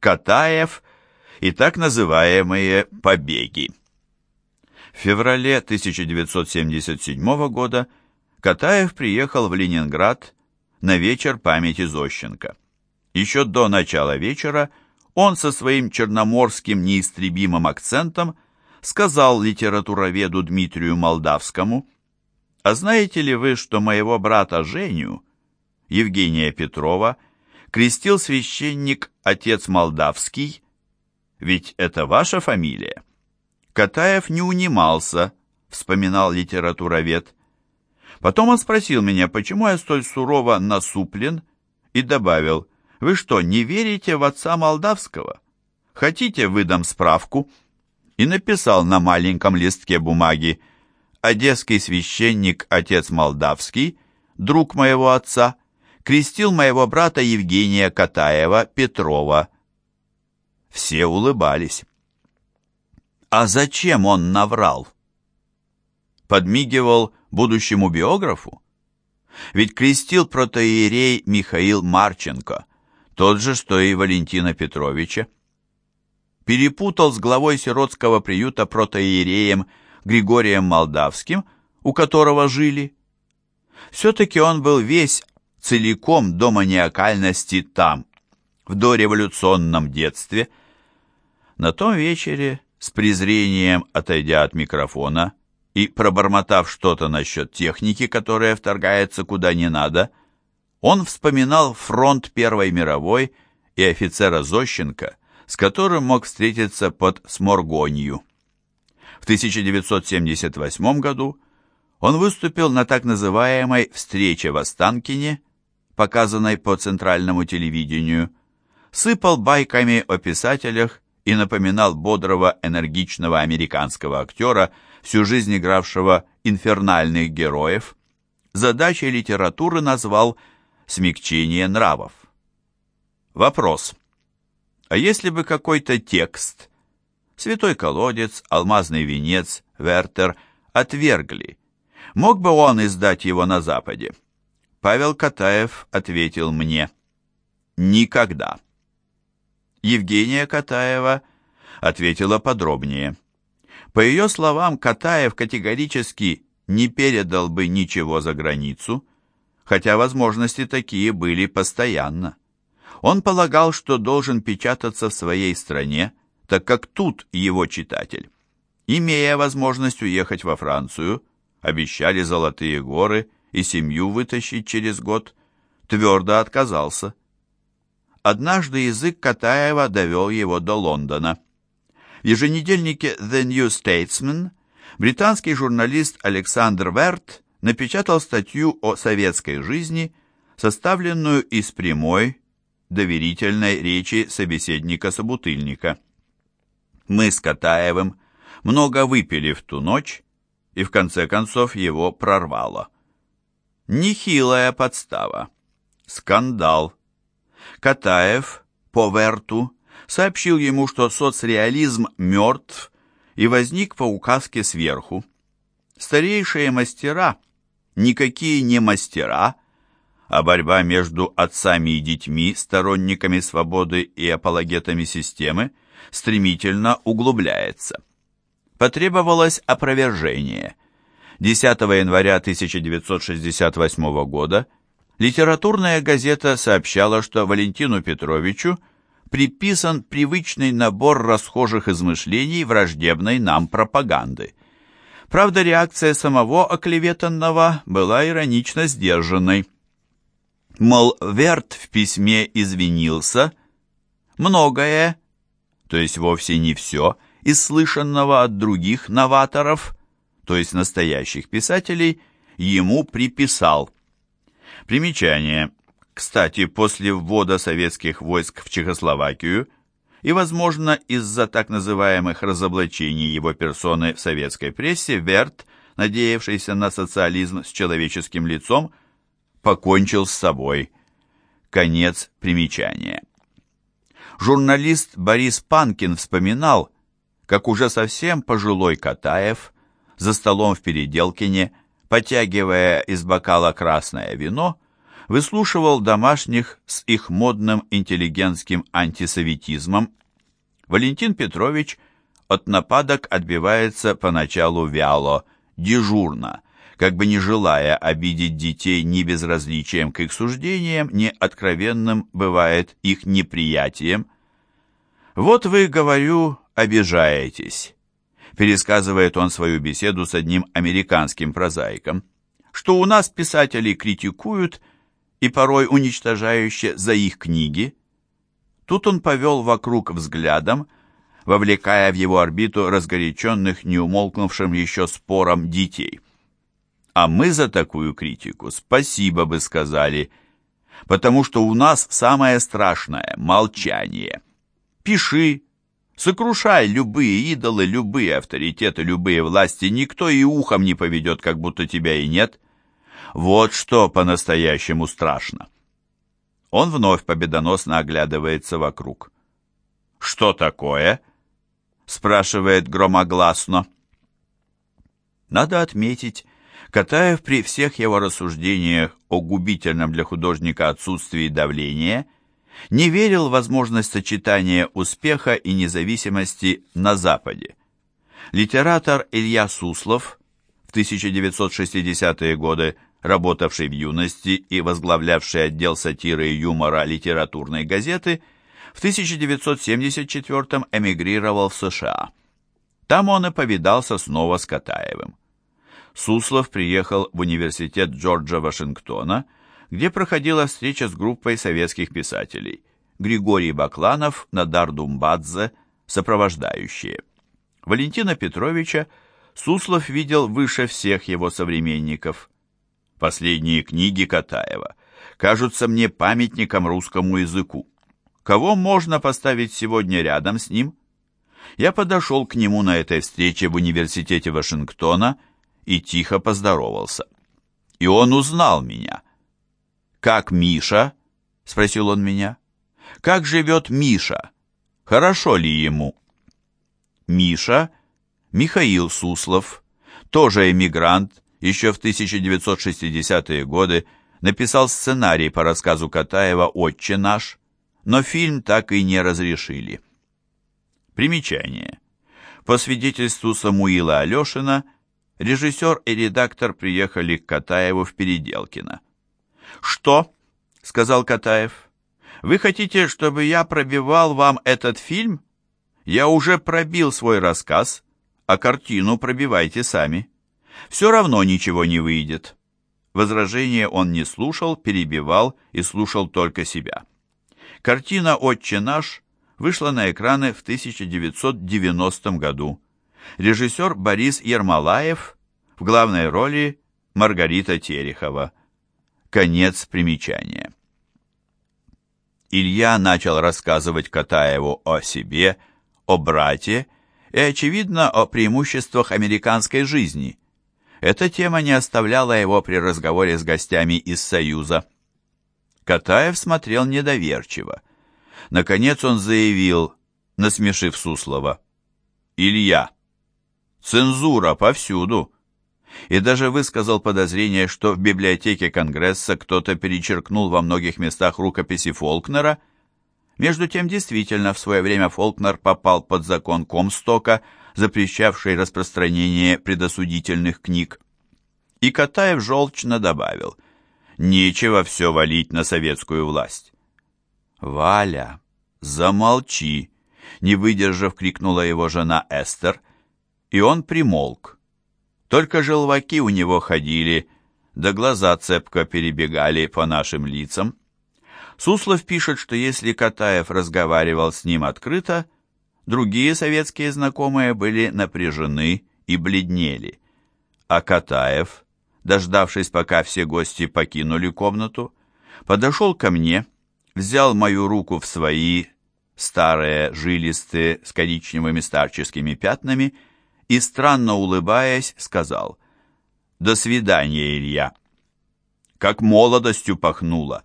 Катаев и так называемые «побеги». В феврале 1977 года Катаев приехал в Ленинград на вечер памяти Зощенко. Еще до начала вечера он со своим черноморским неистребимым акцентом сказал литературоведу Дмитрию Молдавскому, «А знаете ли вы, что моего брата Женю, Евгения Петрова, крестил священник отец Молдавский? Ведь это ваша фамилия?» Катаев не унимался, вспоминал литературовед. Потом он спросил меня, почему я столь сурово насуплен, и добавил, «Вы что, не верите в отца Молдавского? Хотите, выдам справку?» И написал на маленьком листке бумаги, «Одесский священник, отец Молдавский, друг моего отца, крестил моего брата Евгения Катаева Петрова». Все улыбались. А зачем он наврал? Подмигивал будущему биографу? Ведь крестил протоиерей Михаил Марченко, тот же, что и Валентина Петровича. Перепутал с главой сиротского приюта протоиереем Григорием Молдавским, у которого жили. Все-таки он был весь целиком до маниакальности там, в дореволюционном детстве. На том вечере с презрением отойдя от микрофона и пробормотав что-то насчет техники, которая вторгается куда не надо, он вспоминал фронт Первой мировой и офицера Зощенко, с которым мог встретиться под Сморгонью. В 1978 году он выступил на так называемой «встрече в Останкине», показанной по центральному телевидению, сыпал байками о писателях и напоминал бодрого, энергичного американского актера, всю жизнь игравшего инфернальных героев. Задачей литературы назвал «смягчение нравов». Вопрос. А если бы какой-то текст, «Святой колодец», «Алмазный венец», «Вертер» отвергли, мог бы он издать его на Западе? Павел Катаев ответил мне «Никогда». Евгения Катаева ответила подробнее. По ее словам, Катаев категорически не передал бы ничего за границу, хотя возможности такие были постоянно. Он полагал, что должен печататься в своей стране, так как тут его читатель. Имея возможность уехать во Францию, обещали золотые горы и семью вытащить через год, твердо отказался. Однажды язык Катаева довел его до Лондона. В еженедельнике The New Statesman британский журналист Александр Верт напечатал статью о советской жизни, составленную из прямой, доверительной речи собеседника-собутыльника. Мы с Катаевым много выпили в ту ночь, и в конце концов его прорвало. Нехилая подстава. Скандал Катаев по Верту сообщил ему, что соцреализм мертв и возник по указке сверху. Старейшие мастера никакие не мастера, а борьба между отцами и детьми, сторонниками свободы и апологетами системы, стремительно углубляется. Потребовалось опровержение. 10 января 1968 года Литературная газета сообщала, что Валентину Петровичу приписан привычный набор расхожих измышлений враждебной нам пропаганды. Правда, реакция самого оклеветанного была иронично сдержанной. Мол, Верт в письме извинился, многое, то есть вовсе не все, из слышанного от других новаторов, то есть настоящих писателей, ему приписал – Примечание. Кстати, после ввода советских войск в Чехословакию и, возможно, из-за так называемых разоблачений его персоны в советской прессе, Верт, надеявшийся на социализм с человеческим лицом, покончил с собой. Конец примечания. Журналист Борис Панкин вспоминал, как уже совсем пожилой Катаев за столом в Переделкине потягивая из бокала красное вино, выслушивал домашних с их модным интеллигентским антисоветизмом. Валентин Петрович от нападок отбивается поначалу вяло, дежурно, как бы не желая обидеть детей ни безразличием к их суждениям, ни откровенным бывает их неприятием. «Вот вы, говорю, обижаетесь», — пересказывает он свою беседу с одним американским прозаиком, «что у нас писателей критикуют и порой уничтожающе за их книги». Тут он повел вокруг взглядом, вовлекая в его орбиту разгоряченных, неумолкнувшим еще спором детей. А мы за такую критику спасибо бы сказали, потому что у нас самое страшное — молчание. Пиши, сокрушай любые идолы, любые авторитеты, любые власти, никто и ухом не поведет, как будто тебя и нет. Вот что по-настоящему страшно. Он вновь победоносно оглядывается вокруг. «Что такое?» — спрашивает громогласно. Надо отметить, Катаев при всех его рассуждениях о губительном для художника отсутствии давления не верил в возможность сочетания успеха и независимости на Западе. Литератор Илья Суслов, в 1960-е годы работавший в юности и возглавлявший отдел сатиры и юмора литературной газеты, в 1974 эмигрировал в США. Там он и повидался снова с Катаевым. Суслов приехал в университет Джорджа Вашингтона, где проходила встреча с группой советских писателей Григорий Бакланов, Надар Думбадзе, сопровождающие. Валентина Петровича Суслов видел выше всех его современников. Последние книги Катаева кажутся мне памятником русскому языку. Кого можно поставить сегодня рядом с ним? Я подошел к нему на этой встрече в университете Вашингтона и тихо поздоровался. И он узнал меня. «Как Миша?» — спросил он меня. «Как живет Миша? Хорошо ли ему?» Миша, Михаил Суслов, тоже эмигрант, еще в 1960-е годы написал сценарий по рассказу Катаева «Отче наш», но фильм так и не разрешили. Примечание. По свидетельству Самуила Алешина, режиссер и редактор приехали к Катаеву в Переделкино. «Что?» — сказал Катаев. «Вы хотите, чтобы я пробивал вам этот фильм? Я уже пробил свой рассказ, а картину пробивайте сами. Все равно ничего не выйдет». Возражения он не слушал, перебивал и слушал только себя. Картина «Отче наш» вышла на экраны в 1990 году режиссер Борис Ермолаев, в главной роли Маргарита Терехова. Конец примечания. Илья начал рассказывать Катаеву о себе, о брате и, очевидно, о преимуществах американской жизни. Эта тема не оставляла его при разговоре с гостями из Союза. Катаев смотрел недоверчиво. Наконец он заявил, насмешив Суслова, «Илья, Цензура повсюду. И даже высказал подозрение, что в библиотеке Конгресса кто-то перечеркнул во многих местах рукописи Фолкнера. Между тем, действительно, в свое время Фолкнер попал под закон Комстока, запрещавший распространение предосудительных книг. И Катаев желчно добавил, «Нечего все валить на советскую власть». «Валя, замолчи!» Не выдержав, крикнула его жена Эстер – и он примолк. Только желваки у него ходили, да глаза цепко перебегали по нашим лицам. Суслов пишет, что если Катаев разговаривал с ним открыто, другие советские знакомые были напряжены и бледнели. А Катаев, дождавшись, пока все гости покинули комнату, подошел ко мне, взял мою руку в свои, старые, жилистые, с коричневыми старческими пятнами, и, странно улыбаясь, сказал «До свидания, Илья». Как молодостью пахнуло,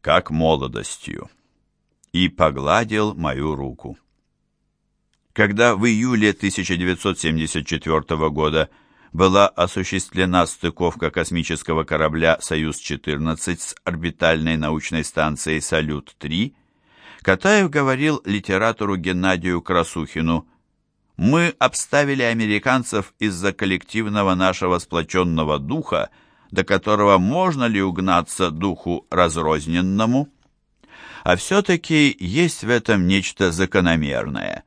как молодостью. И погладил мою руку. Когда в июле 1974 года была осуществлена стыковка космического корабля «Союз-14» с орбитальной научной станцией «Салют-3», Катаев говорил литератору Геннадию Красухину «Мы обставили американцев из-за коллективного нашего сплоченного духа, до которого можно ли угнаться духу разрозненному?» А все-таки есть в этом нечто закономерное.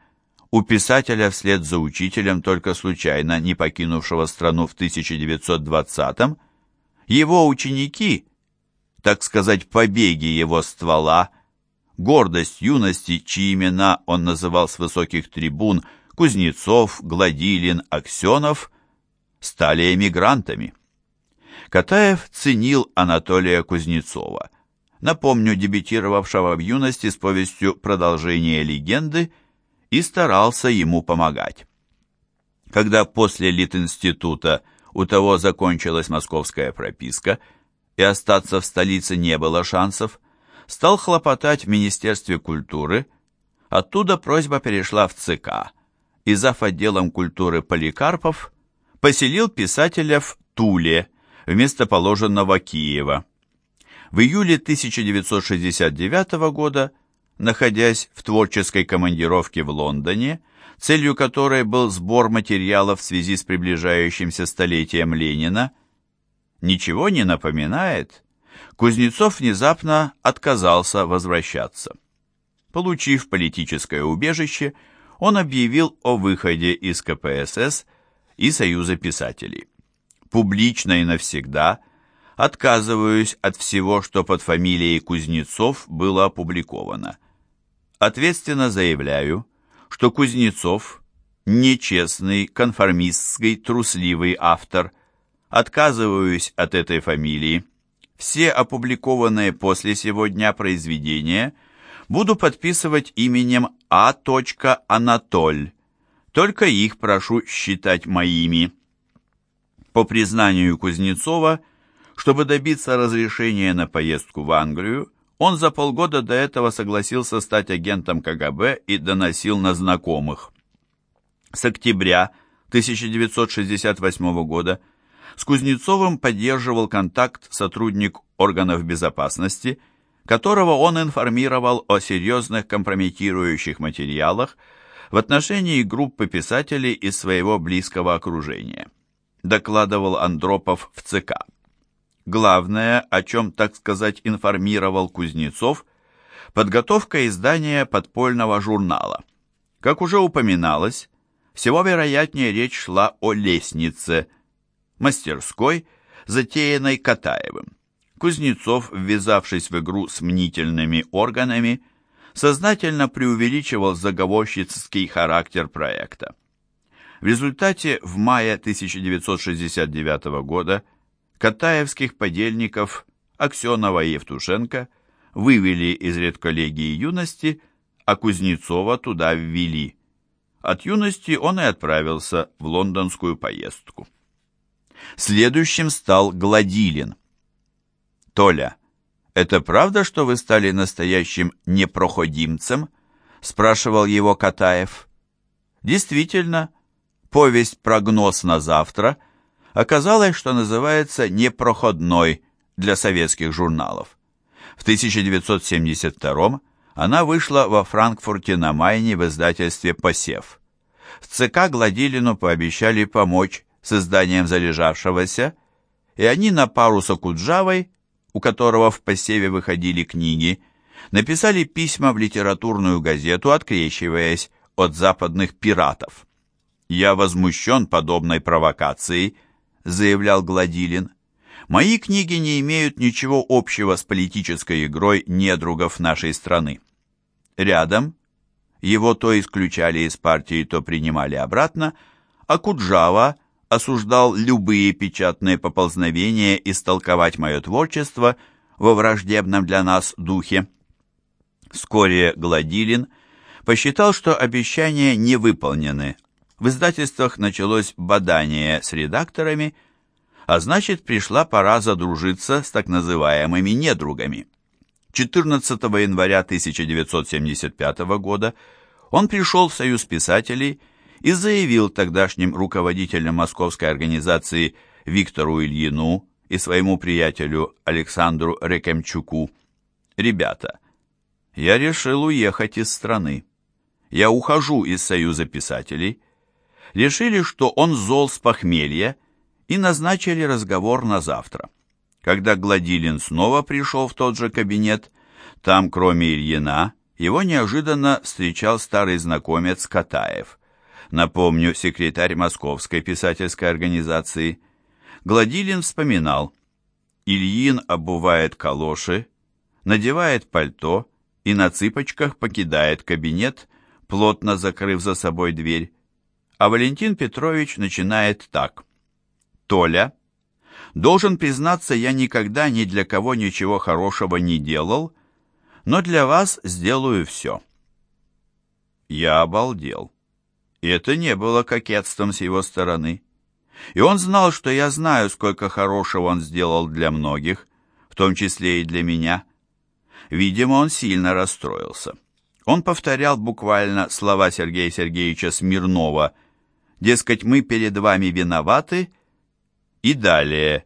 У писателя вслед за учителем, только случайно не покинувшего страну в 1920-м, его ученики, так сказать, побеги его ствола, гордость юности, чьи имена он называл с высоких трибун, Кузнецов, Гладилин, Аксенов, стали эмигрантами. Катаев ценил Анатолия Кузнецова, напомню, дебютировавшего в юности с повестью «Продолжение легенды» и старался ему помогать. Когда после Литинститута у того закончилась московская прописка и остаться в столице не было шансов, стал хлопотать в Министерстве культуры, оттуда просьба перешла в ЦК, и зав. отделом культуры Поликарпов поселил писателя в Туле, вместо положенного Киева. В июле 1969 года, находясь в творческой командировке в Лондоне, целью которой был сбор материалов в связи с приближающимся столетием Ленина, ничего не напоминает, Кузнецов внезапно отказался возвращаться. Получив политическое убежище, он объявил о выходе из КПСС и Союза писателей. Публично и навсегда отказываюсь от всего, что под фамилией Кузнецов было опубликовано. Ответственно заявляю, что Кузнецов – нечестный, конформистский, трусливый автор. Отказываюсь от этой фамилии все опубликованные после сегодня произведения буду подписывать именем А. Анатоль. Только их прошу считать моими. По признанию Кузнецова, чтобы добиться разрешения на поездку в Англию, он за полгода до этого согласился стать агентом КГБ и доносил на знакомых. С октября 1968 года с Кузнецовым поддерживал контакт сотрудник органов безопасности, которого он информировал о серьезных компрометирующих материалах в отношении группы писателей из своего близкого окружения. Докладывал Андропов в ЦК. Главное, о чем, так сказать, информировал Кузнецов, подготовка издания подпольного журнала. Как уже упоминалось, всего вероятнее речь шла о лестнице – мастерской, затеянной Катаевым. Кузнецов, ввязавшись в игру с мнительными органами, сознательно преувеличивал заговорщицкий характер проекта. В результате в мае 1969 года Катаевских подельников Аксенова и Евтушенко вывели из редколлегии юности, а Кузнецова туда ввели. От юности он и отправился в лондонскую поездку. Следующим стал Гладилин. «Толя, это правда, что вы стали настоящим непроходимцем?» спрашивал его Катаев. Действительно, повесть «Прогноз на завтра» оказалось, что называется непроходной для советских журналов. В 1972 она вышла во Франкфурте на Майне в издательстве «Посев». В ЦК Гладилину пообещали помочь с изданием залежавшегося, и они на пару с Акуджавой, у которого в посеве выходили книги, написали письма в литературную газету, открещиваясь от западных пиратов. «Я возмущен подобной провокацией», — заявлял Гладилин. «Мои книги не имеют ничего общего с политической игрой недругов нашей страны». Рядом его то исключали из партии, то принимали обратно, а Куджава осуждал любые печатные поползновения истолковать мое творчество во враждебном для нас духе. Вскоре Гладилин посчитал, что обещания не выполнены. В издательствах началось бадание с редакторами, а значит, пришла пора задружиться с так называемыми недругами. 14 января 1975 года он пришел в Союз писателей и заявил тогдашним руководителям московской организации Виктору Ильину и своему приятелю Александру Рекемчуку, «Ребята, я решил уехать из страны. Я ухожу из Союза писателей». Решили, что он зол с похмелья, и назначили разговор на завтра. Когда Гладилин снова пришел в тот же кабинет, там, кроме Ильина, его неожиданно встречал старый знакомец Катаев. Напомню, секретарь Московской писательской организации. Гладилин вспоминал. Ильин обувает калоши, надевает пальто и на цыпочках покидает кабинет, плотно закрыв за собой дверь. А Валентин Петрович начинает так. «Толя, должен признаться, я никогда ни для кого ничего хорошего не делал, но для вас сделаю все». Я обалдел. И это не было кокетством с его стороны. И он знал, что я знаю, сколько хорошего он сделал для многих, в том числе и для меня. Видимо, он сильно расстроился. Он повторял буквально слова Сергея Сергеевича Смирнова, дескать, мы перед вами виноваты, и далее.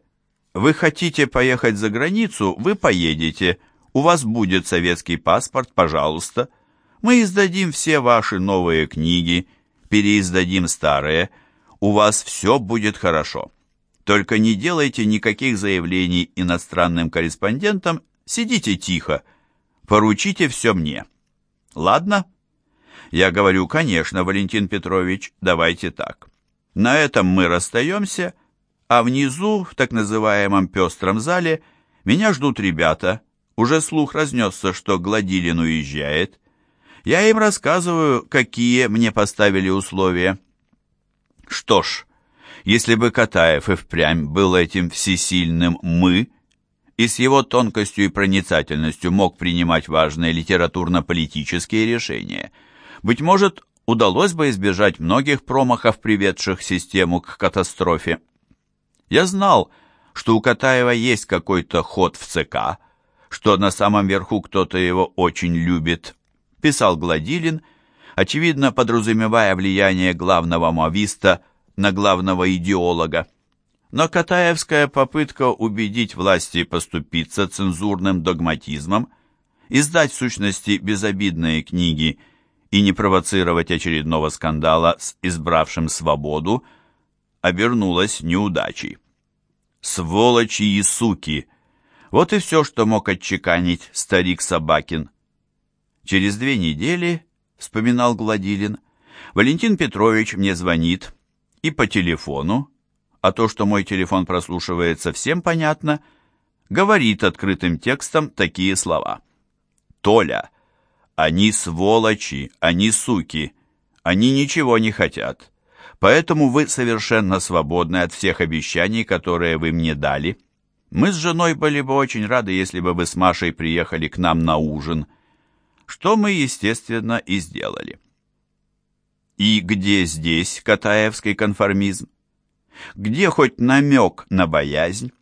Вы хотите поехать за границу, вы поедете, у вас будет советский паспорт, пожалуйста. Мы издадим все ваши новые книги, переиздадим старые, у вас все будет хорошо. Только не делайте никаких заявлений иностранным корреспондентам, сидите тихо, поручите все мне. Ладно? Я говорю, конечно, Валентин Петрович, давайте так. На этом мы расстаемся, а внизу, в так называемом пестром зале, меня ждут ребята. Уже слух разнесся, что Гладилин уезжает. Я им рассказываю, какие мне поставили условия. Что ж, если бы Катаев и впрямь был этим всесильным «мы», и с его тонкостью и проницательностью мог принимать важные литературно-политические решения, быть может, удалось бы избежать многих промахов, приведших систему к катастрофе. Я знал, что у Катаева есть какой-то ход в ЦК, что на самом верху кто-то его очень любит, писал Гладилин, очевидно подразумевая влияние главного мависта на главного идеолога. Но Катаевская попытка убедить власти поступиться цензурным догматизмом, издать в сущности безобидные книги и не провоцировать очередного скандала с избравшим свободу, обернулась неудачей. «Сволочи и суки!» Вот и все, что мог отчеканить старик Собакин. Через две недели, вспоминал Гладилин, Валентин Петрович мне звонит и по телефону, а то, что мой телефон прослушивается, всем понятно, говорит открытым текстом такие слова. «Толя, они сволочи, они суки, они ничего не хотят, поэтому вы совершенно свободны от всех обещаний, которые вы мне дали. Мы с женой были бы очень рады, если бы вы с Машей приехали к нам на ужин» что мы, естественно, и сделали. И где здесь Катаевский конформизм? Где хоть намек на боязнь?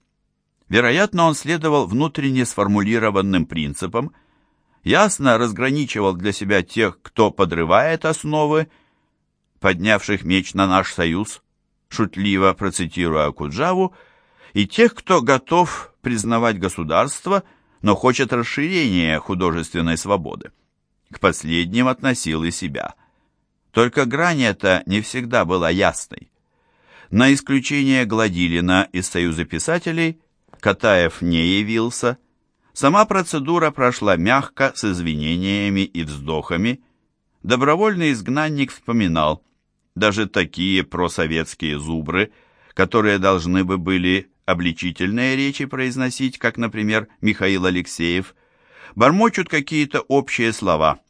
Вероятно, он следовал внутренне сформулированным принципам, ясно разграничивал для себя тех, кто подрывает основы, поднявших меч на наш союз, шутливо процитируя Куджаву, и тех, кто готов признавать государство – но хочет расширения художественной свободы. К последним относил и себя. Только грань эта не всегда была ясной. На исключение Гладилина из Союза писателей Катаев не явился. Сама процедура прошла мягко, с извинениями и вздохами. Добровольный изгнанник вспоминал, даже такие просоветские зубры, которые должны бы были обличительные речи произносить, как, например, Михаил Алексеев, бормочут какие-то общие слова.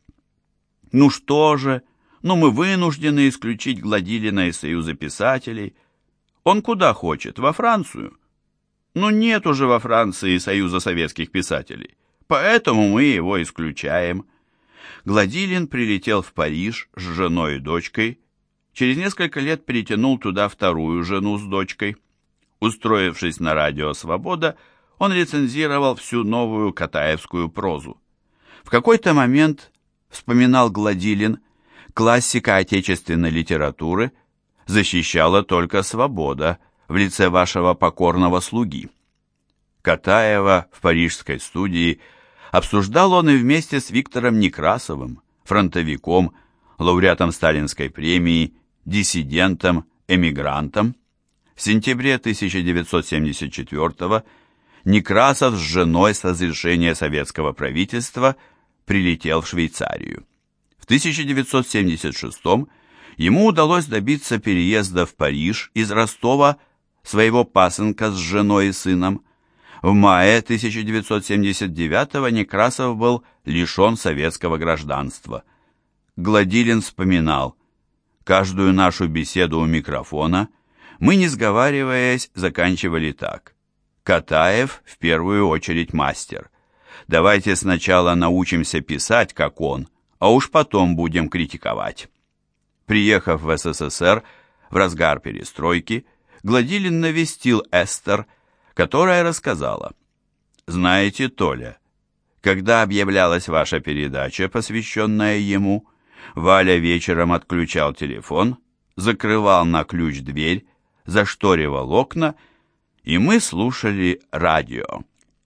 «Ну что же, ну мы вынуждены исключить Гладилина из Союза писателей. Он куда хочет? Во Францию?» «Ну нет уже во Франции Союза советских писателей, поэтому мы его исключаем». Гладилин прилетел в Париж с женой и дочкой, через несколько лет перетянул туда вторую жену с дочкой – Устроившись на радио «Свобода», он рецензировал всю новую катаевскую прозу. В какой-то момент, вспоминал Гладилин, Классика отечественной литературы защищала только свобода в лице вашего покорного слуги. Катаева в парижской студии обсуждал он и вместе с Виктором Некрасовым, фронтовиком, лауреатом Сталинской премии, диссидентом, эмигрантом. В сентябре 1974 Некрасов с женой с разрешения советского правительства прилетел в Швейцарию. В 1976 ему удалось добиться переезда в Париж из Ростова своего пасынка с женой и сыном. В мае 1979 Некрасов был лишен советского гражданства. Гладилин вспоминал, каждую нашу беседу у микрофона мы, не сговариваясь, заканчивали так. Катаев в первую очередь мастер. Давайте сначала научимся писать, как он, а уж потом будем критиковать. Приехав в СССР в разгар перестройки, Гладилин навестил Эстер, которая рассказала. «Знаете, Толя, когда объявлялась ваша передача, посвященная ему, Валя вечером отключал телефон, закрывал на ключ дверь, зашторивал окна, и мы слушали радио.